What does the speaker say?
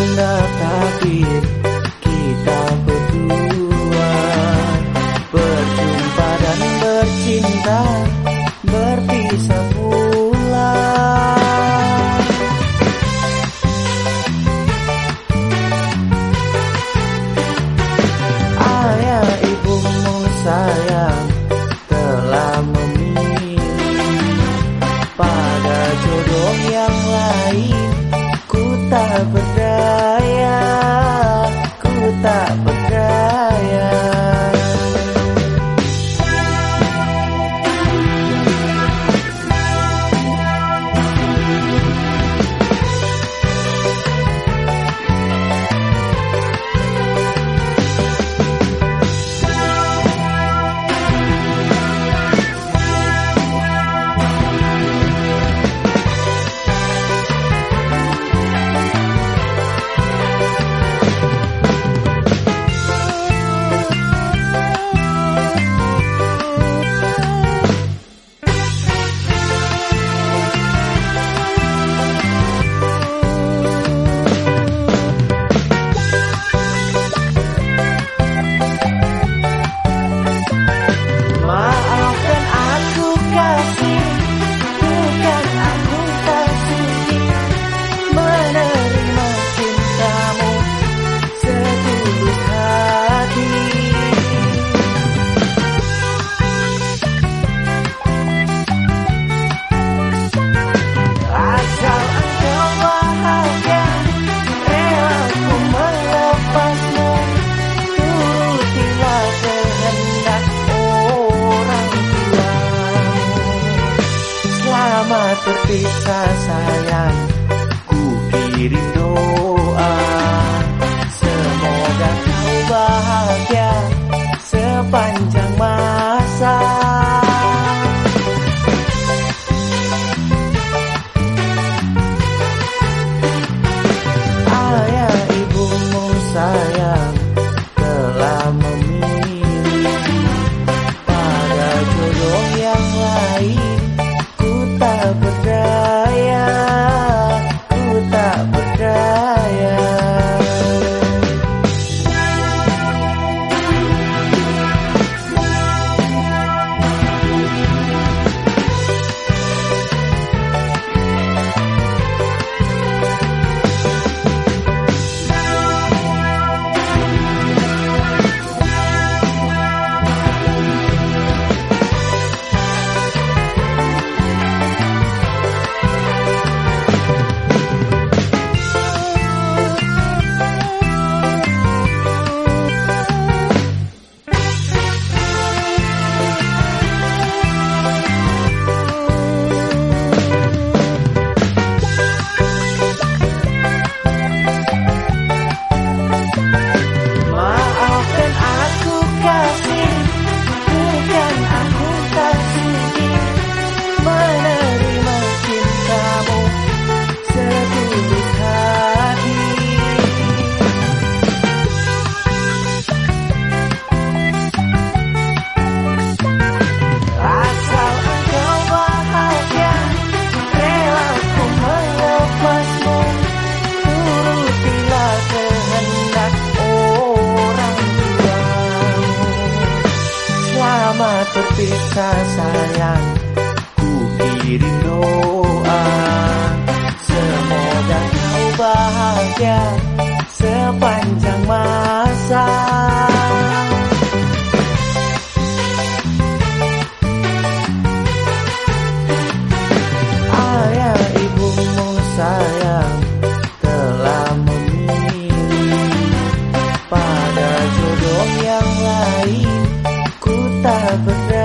tanda takdir kita berdua. Berjumpa dan bercinta berpisah pula. Ayah ibumu sayang telah memilih pada jodoh yang lain. Ku tak berdaya bisa sayang. Ku kirim rasa sayang Ku kirim doa. Semoga kau bahagia Sepanjang masa. Ayah ibumu sayang Telah memilih Pada jodoh yang lain. Ku tak berani